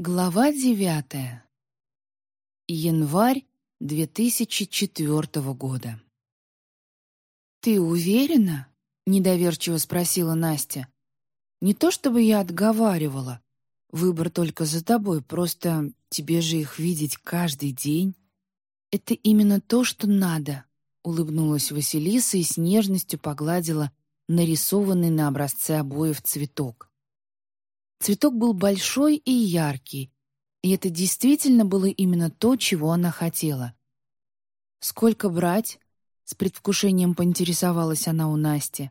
Глава девятая. Январь 2004 года. «Ты уверена?» — недоверчиво спросила Настя. «Не то чтобы я отговаривала. Выбор только за тобой, просто тебе же их видеть каждый день». «Это именно то, что надо», — улыбнулась Василиса и с нежностью погладила нарисованный на образце обоев цветок. Цветок был большой и яркий, и это действительно было именно то, чего она хотела. «Сколько брать?» — с предвкушением поинтересовалась она у Насти.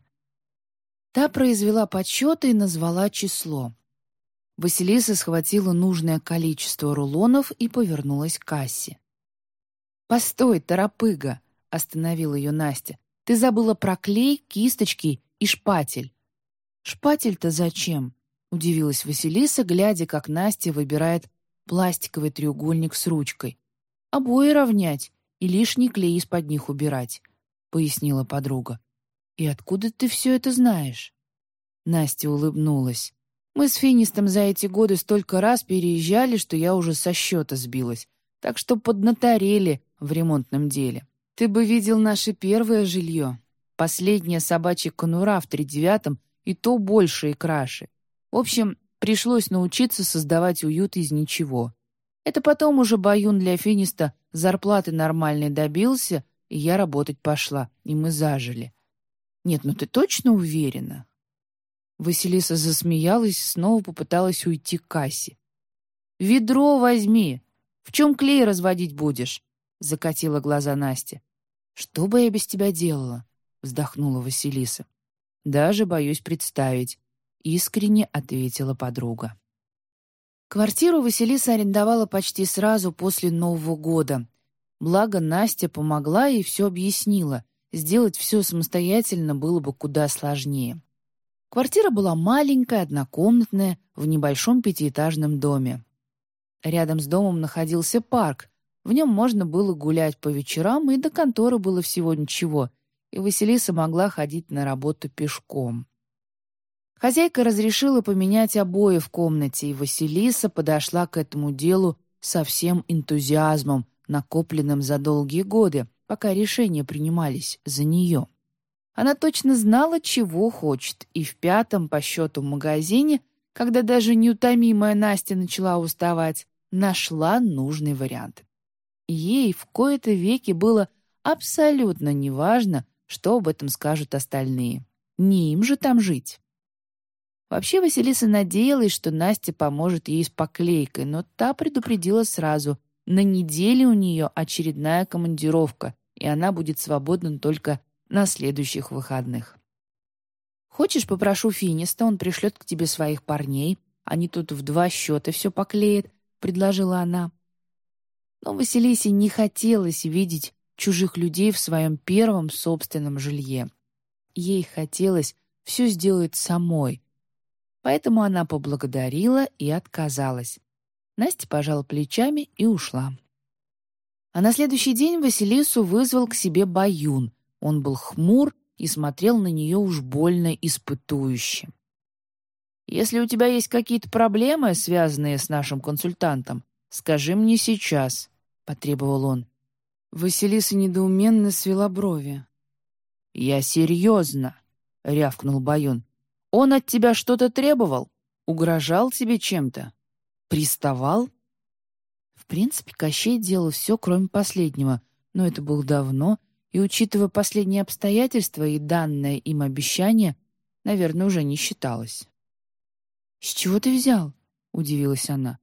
Та произвела подсчеты и назвала число. Василиса схватила нужное количество рулонов и повернулась к кассе. «Постой, торопыга!» — остановила ее Настя. «Ты забыла про клей, кисточки и шпатель». «Шпатель-то зачем?» — удивилась Василиса, глядя, как Настя выбирает пластиковый треугольник с ручкой. «Обои равнять и лишний клей из-под них убирать», — пояснила подруга. «И откуда ты все это знаешь?» Настя улыбнулась. «Мы с Финистом за эти годы столько раз переезжали, что я уже со счета сбилась, так что поднаторели в ремонтном деле. Ты бы видел наше первое жилье. Последняя собачья конура в тридевятом и то больше и краше. В общем, пришлось научиться создавать уют из ничего. Это потом уже Баюн для Финиста зарплаты нормальной добился, и я работать пошла, и мы зажили. Нет, ну ты точно уверена? Василиса засмеялась, снова попыталась уйти к кассе. «Ведро возьми! В чем клей разводить будешь?» — закатила глаза Настя. «Что бы я без тебя делала?» — вздохнула Василиса. «Даже боюсь представить. — искренне ответила подруга. Квартиру Василиса арендовала почти сразу после Нового года. Благо Настя помогла и все объяснила. Сделать все самостоятельно было бы куда сложнее. Квартира была маленькая, однокомнатная, в небольшом пятиэтажном доме. Рядом с домом находился парк. В нем можно было гулять по вечерам, и до конторы было всего ничего, и Василиса могла ходить на работу пешком. Хозяйка разрешила поменять обои в комнате, и Василиса подошла к этому делу со всем энтузиазмом, накопленным за долгие годы, пока решения принимались за нее. Она точно знала, чего хочет, и в пятом по счету магазине, когда даже неутомимая Настя начала уставать, нашла нужный вариант. Ей в кои-то веки было абсолютно неважно, что об этом скажут остальные. Не им же там жить. Вообще Василиса надеялась, что Настя поможет ей с поклейкой, но та предупредила сразу. На неделе у нее очередная командировка, и она будет свободна только на следующих выходных. «Хочешь, попрошу Финиста, он пришлет к тебе своих парней. Они тут в два счета все поклеят», — предложила она. Но Василисе не хотелось видеть чужих людей в своем первом собственном жилье. Ей хотелось все сделать самой — поэтому она поблагодарила и отказалась. Настя пожала плечами и ушла. А на следующий день Василису вызвал к себе Баюн. Он был хмур и смотрел на нее уж больно испытующе. «Если у тебя есть какие-то проблемы, связанные с нашим консультантом, скажи мне сейчас», — потребовал он. Василиса недоуменно свела брови. «Я серьезно», — рявкнул Баюн. Он от тебя что-то требовал? Угрожал тебе чем-то? Приставал?» В принципе, Кощей делал все, кроме последнего, но это было давно, и, учитывая последние обстоятельства и данное им обещание, наверное, уже не считалось. «С чего ты взял?» — удивилась она.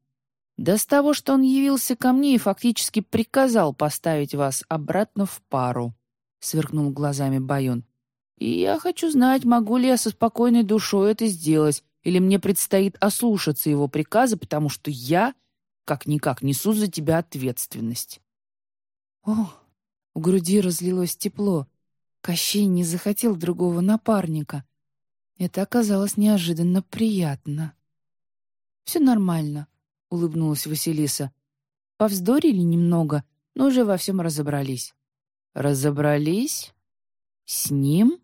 «Да с того, что он явился ко мне и фактически приказал поставить вас обратно в пару», — сверкнул глазами Байон. И я хочу знать, могу ли я со спокойной душой это сделать, или мне предстоит ослушаться его приказа, потому что я, как-никак, несу за тебя ответственность. О, в груди разлилось тепло. Кощей не захотел другого напарника. Это оказалось неожиданно приятно. «Все нормально», — улыбнулась Василиса. Повздорили немного, но уже во всем разобрались. «Разобрались? С ним?»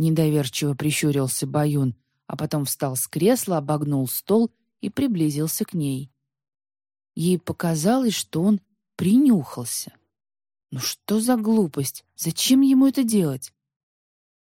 Недоверчиво прищурился Баюн, а потом встал с кресла, обогнул стол и приблизился к ней. Ей показалось, что он принюхался. Ну что за глупость? Зачем ему это делать?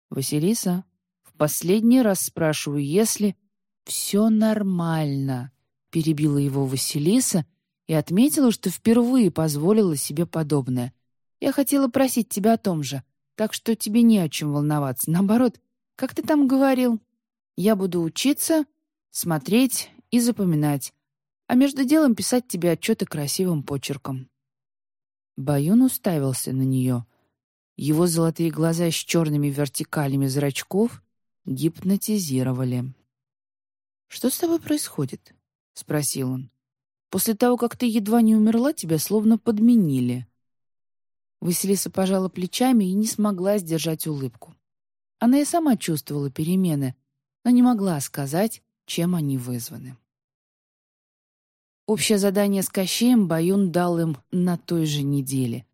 Василиса, в последний раз спрашиваю, если... Все нормально, перебила его Василиса и отметила, что впервые позволила себе подобное. Я хотела просить тебя о том же, так что тебе не о чем волноваться. Наоборот, как ты там говорил, я буду учиться, смотреть и запоминать, а между делом писать тебе отчеты красивым почерком. Баюн уставился на нее. Его золотые глаза с черными вертикалями зрачков гипнотизировали. «Что с тобой происходит?» — спросил он. «После того, как ты едва не умерла, тебя словно подменили». Василиса пожала плечами и не смогла сдержать улыбку. Она и сама чувствовала перемены, но не могла сказать, чем они вызваны. Общее задание с Кощеем Баюн дал им на той же неделе.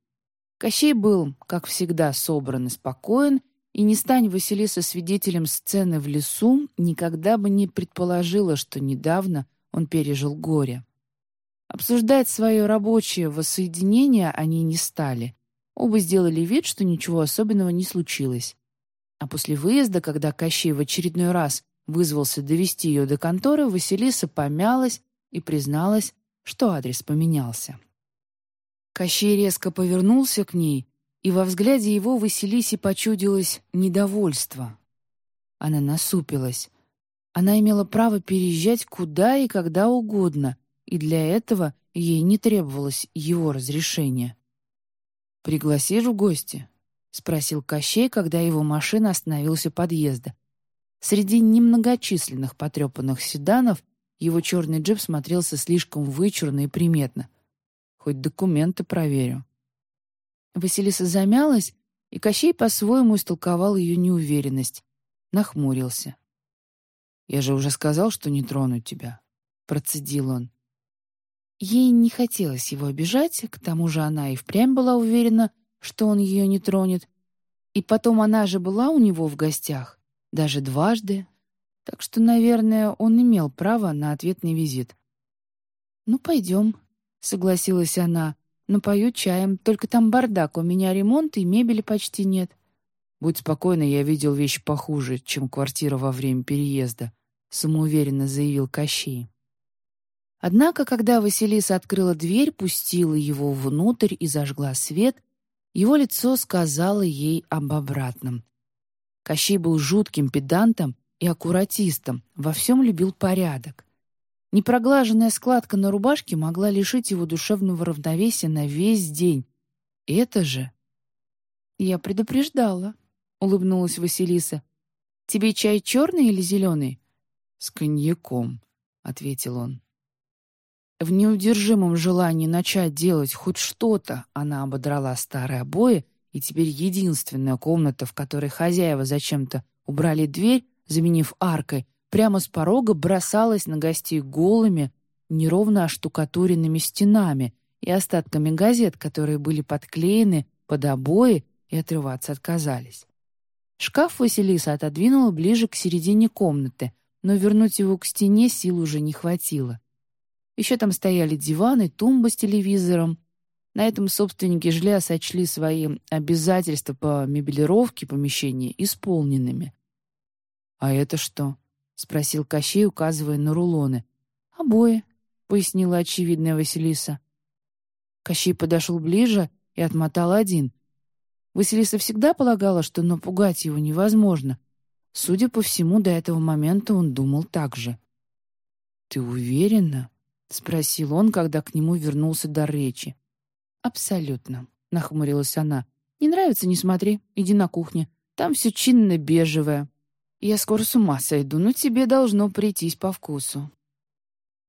Кощей был, как всегда, собран и спокоен, и не стань Василиса свидетелем сцены в лесу, никогда бы не предположила, что недавно он пережил горе. Обсуждать свое рабочее воссоединение они не стали. Оба сделали вид, что ничего особенного не случилось. А после выезда, когда Кощей в очередной раз вызвался довести ее до конторы, Василиса помялась и призналась, что адрес поменялся. Кощей резко повернулся к ней, и во взгляде его Василисе почудилось недовольство. Она насупилась. Она имела право переезжать куда и когда угодно, и для этого ей не требовалось его разрешения. «Пригласишь в гости?» — спросил Кощей, когда его машина остановилась у подъезда. Среди немногочисленных потрепанных седанов его черный джип смотрелся слишком вычурно и приметно. Хоть документы проверю. Василиса замялась, и Кощей по-своему истолковал ее неуверенность. Нахмурился. «Я же уже сказал, что не трону тебя», — процедил он. Ей не хотелось его обижать, к тому же она и впрямь была уверена, что он ее не тронет. И потом она же была у него в гостях, даже дважды, так что, наверное, он имел право на ответный визит. «Ну, пойдем», — согласилась она. «Напою чаем, только там бардак, у меня ремонт и мебели почти нет». «Будь спокойна, я видел вещи похуже, чем квартира во время переезда», — самоуверенно заявил Кощей. Однако, когда Василиса открыла дверь, пустила его внутрь и зажгла свет, его лицо сказало ей об обратном. Кощей был жутким педантом и аккуратистом, во всем любил порядок. Непроглаженная складка на рубашке могла лишить его душевного равновесия на весь день. Это же... «Я предупреждала», — улыбнулась Василиса. «Тебе чай черный или зеленый?» «С коньяком», — ответил он. В неудержимом желании начать делать хоть что-то она ободрала старые обои, и теперь единственная комната, в которой хозяева зачем-то убрали дверь, заменив аркой, прямо с порога бросалась на гостей голыми, неровно оштукатуренными стенами и остатками газет, которые были подклеены под обои и отрываться отказались. Шкаф Василиса отодвинула ближе к середине комнаты, но вернуть его к стене сил уже не хватило. Еще там стояли диваны, тумба с телевизором. На этом собственники жилья сочли свои обязательства по мебелировке помещения исполненными. «А это что?» — спросил Кощей, указывая на рулоны. «Обои», — пояснила очевидная Василиса. Кощей подошел ближе и отмотал один. Василиса всегда полагала, что напугать его невозможно. Судя по всему, до этого момента он думал так же. «Ты уверена?» — спросил он, когда к нему вернулся дар речи. «Абсолютно», — нахмурилась она. «Не нравится — не смотри, иди на кухню. Там все чинно-бежевое, я скоро с ума сойду, но тебе должно прийтись по вкусу».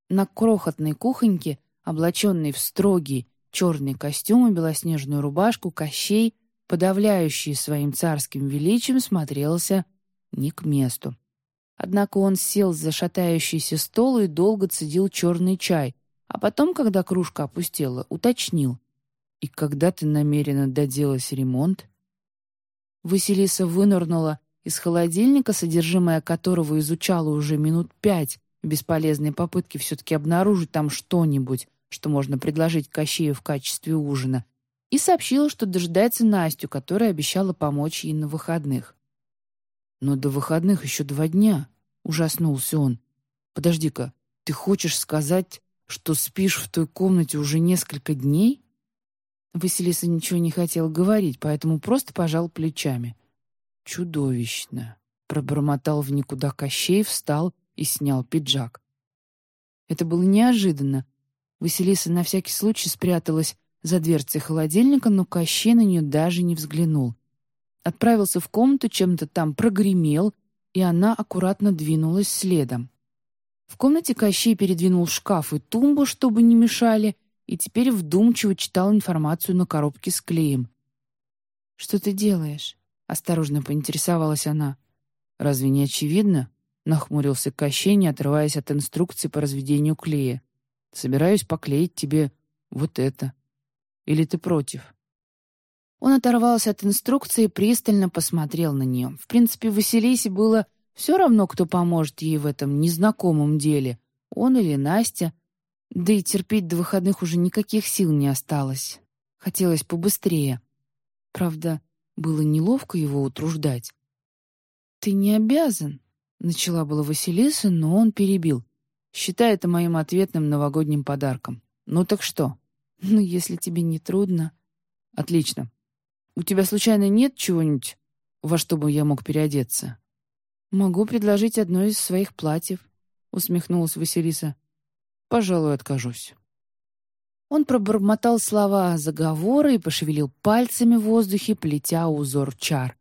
На крохотной кухоньке, облаченный в строгий черный костюм и белоснежную рубашку, Кощей, подавляющий своим царским величием, смотрелся не к месту. Однако он сел за шатающийся стол и долго цедил черный чай, а потом, когда кружка опустела, уточнил. «И когда ты намерена доделать ремонт?» Василиса вынырнула из холодильника, содержимое которого изучала уже минут пять, в бесполезной попытке все-таки обнаружить там что-нибудь, что можно предложить Кощею в качестве ужина, и сообщила, что дожидается Настю, которая обещала помочь ей на выходных. «Но до выходных еще два дня», — ужаснулся он. «Подожди-ка, ты хочешь сказать, что спишь в той комнате уже несколько дней?» Василиса ничего не хотела говорить, поэтому просто пожал плечами. «Чудовищно!» — пробормотал в никуда Кощей, встал и снял пиджак. Это было неожиданно. Василиса на всякий случай спряталась за дверцей холодильника, но Кощей на нее даже не взглянул. Отправился в комнату, чем-то там прогремел, и она аккуратно двинулась следом. В комнате Кощей передвинул шкаф и тумбу, чтобы не мешали, и теперь вдумчиво читал информацию на коробке с клеем. «Что ты делаешь?» — осторожно поинтересовалась она. «Разве не очевидно?» — нахмурился Кощей, не отрываясь от инструкции по разведению клея. «Собираюсь поклеить тебе вот это. Или ты против?» Он оторвался от инструкции и пристально посмотрел на нее. В принципе, Василисе было все равно, кто поможет ей в этом незнакомом деле, он или Настя. Да и терпеть до выходных уже никаких сил не осталось. Хотелось побыстрее. Правда, было неловко его утруждать. «Ты не обязан», — начала была Василиса, но он перебил. «Считай это моим ответным новогодним подарком. Ну так что?» «Ну, если тебе не трудно...» «Отлично. У тебя случайно нет чего-нибудь, во что бы я мог переодеться?» «Могу предложить одно из своих платьев», — усмехнулась Василиса. «Пожалуй, откажусь». Он пробормотал слова заговора и пошевелил пальцами в воздухе, плетя узор чар.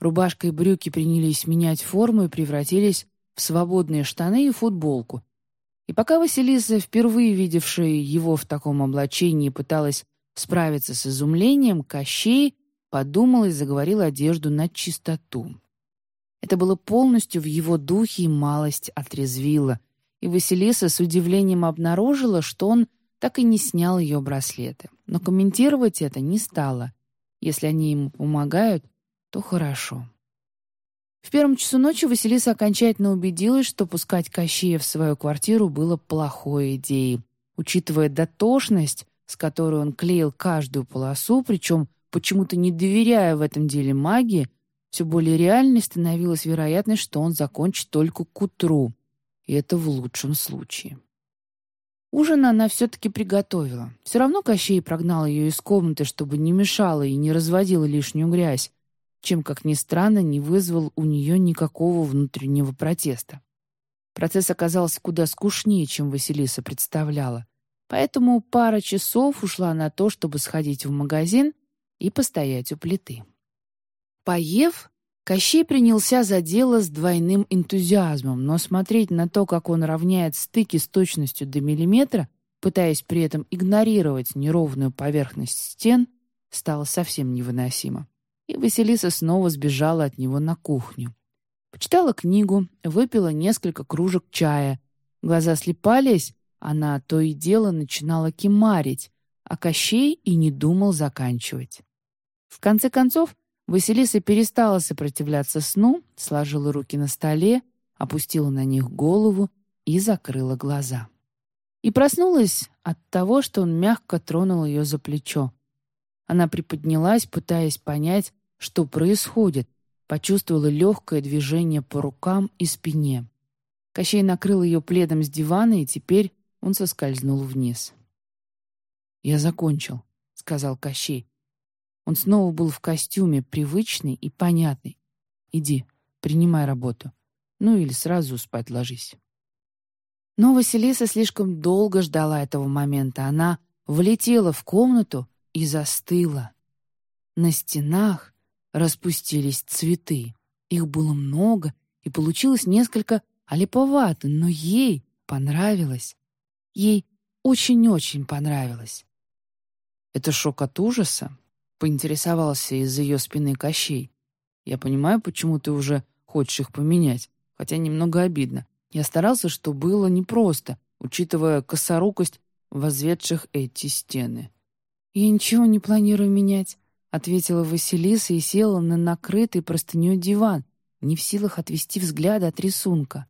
Рубашка и брюки принялись менять форму и превратились в свободные штаны и футболку, и пока Василиса, впервые видевшая его в таком облачении, пыталась справиться с изумлением, Кощей подумал и заговорил одежду на чистоту. Это было полностью в его духе и малость отрезвило, и Василиса с удивлением обнаружила, что он так и не снял ее браслеты. Но комментировать это не стала. Если они ему помогают, то хорошо. В первом часу ночи Василиса окончательно убедилась, что пускать Кощея в свою квартиру было плохой идеей, учитывая дотошность, с которой он клеил каждую полосу, причем почему-то не доверяя в этом деле магии, все более реальной становилась вероятность, что он закончит только к утру, и это в лучшем случае. Ужин она все-таки приготовила. Все равно Кощей прогнал ее из комнаты, чтобы не мешала и не разводила лишнюю грязь чем, как ни странно, не вызвал у нее никакого внутреннего протеста. Процесс оказался куда скучнее, чем Василиса представляла, поэтому пара часов ушла на то, чтобы сходить в магазин и постоять у плиты. Поев, Кощей принялся за дело с двойным энтузиазмом, но смотреть на то, как он равняет стыки с точностью до миллиметра, пытаясь при этом игнорировать неровную поверхность стен, стало совсем невыносимо и Василиса снова сбежала от него на кухню. Почитала книгу, выпила несколько кружек чая. Глаза слепались, она то и дело начинала кимарить, а Кощей и не думал заканчивать. В конце концов, Василиса перестала сопротивляться сну, сложила руки на столе, опустила на них голову и закрыла глаза. И проснулась от того, что он мягко тронул ее за плечо. Она приподнялась, пытаясь понять, что происходит, почувствовала легкое движение по рукам и спине. Кощей накрыл ее пледом с дивана, и теперь он соскользнул вниз. «Я закончил», — сказал Кощей. Он снова был в костюме, привычный и понятный. «Иди, принимай работу. Ну или сразу спать ложись». Но Василиса слишком долго ждала этого момента. Она влетела в комнату и застыла. На стенах распустились цветы. Их было много, и получилось несколько олиповато, но ей понравилось. Ей очень-очень понравилось. «Это шок от ужаса?» — поинтересовался из ее спины Кощей. «Я понимаю, почему ты уже хочешь их поменять, хотя немного обидно. Я старался, что было непросто, учитывая косорукость возведших эти стены». «Я ничего не планирую менять», — ответила Василиса и села на накрытый простыней диван, не в силах отвести взгляд от рисунка.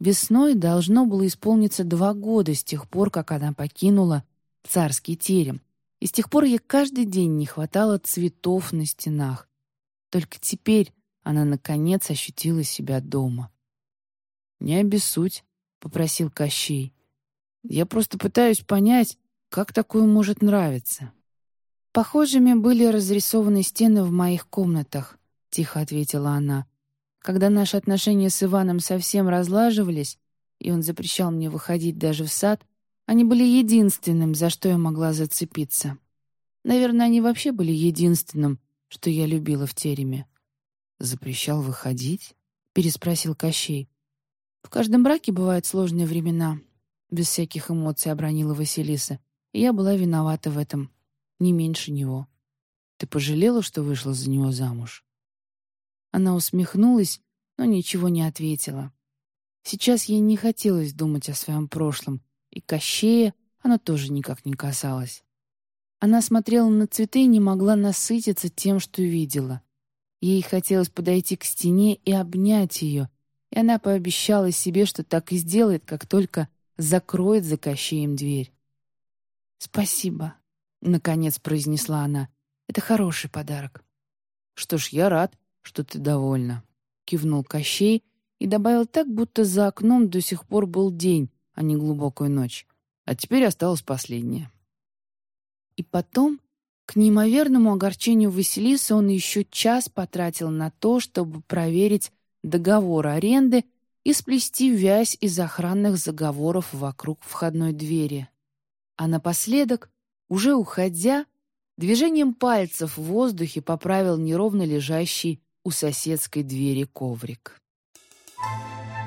Весной должно было исполниться два года с тех пор, как она покинула царский терем, и с тех пор ей каждый день не хватало цветов на стенах. Только теперь она, наконец, ощутила себя дома. «Не обессудь», — попросил Кощей. «Я просто пытаюсь понять, как такое может нравиться». «Похожими были разрисованы стены в моих комнатах», — тихо ответила она. «Когда наши отношения с Иваном совсем разлаживались, и он запрещал мне выходить даже в сад, они были единственным, за что я могла зацепиться. Наверное, они вообще были единственным, что я любила в тереме. «Запрещал выходить?» — переспросил Кощей. «В каждом браке бывают сложные времена», — без всяких эмоций обронила Василиса. И я была виновата в этом, не меньше него. «Ты пожалела, что вышла за него замуж?» Она усмехнулась, но ничего не ответила. Сейчас ей не хотелось думать о своем прошлом, и Кощея она тоже никак не касалась. Она смотрела на цветы и не могла насытиться тем, что видела. Ей хотелось подойти к стене и обнять ее, и она пообещала себе, что так и сделает, как только закроет за Кощеем дверь. «Спасибо», — наконец произнесла она. «Это хороший подарок». «Что ж, я рад, что ты довольна», — кивнул Кощей и добавил так, будто за окном до сих пор был день, а не глубокую ночь. А теперь осталось последнее. И потом, к неимоверному огорчению Василисы, он еще час потратил на то, чтобы проверить договор аренды и сплести вязь из охранных заговоров вокруг входной двери. А напоследок, уже уходя, движением пальцев в воздухе поправил неровно лежащий у соседской двери коврик. Thank you.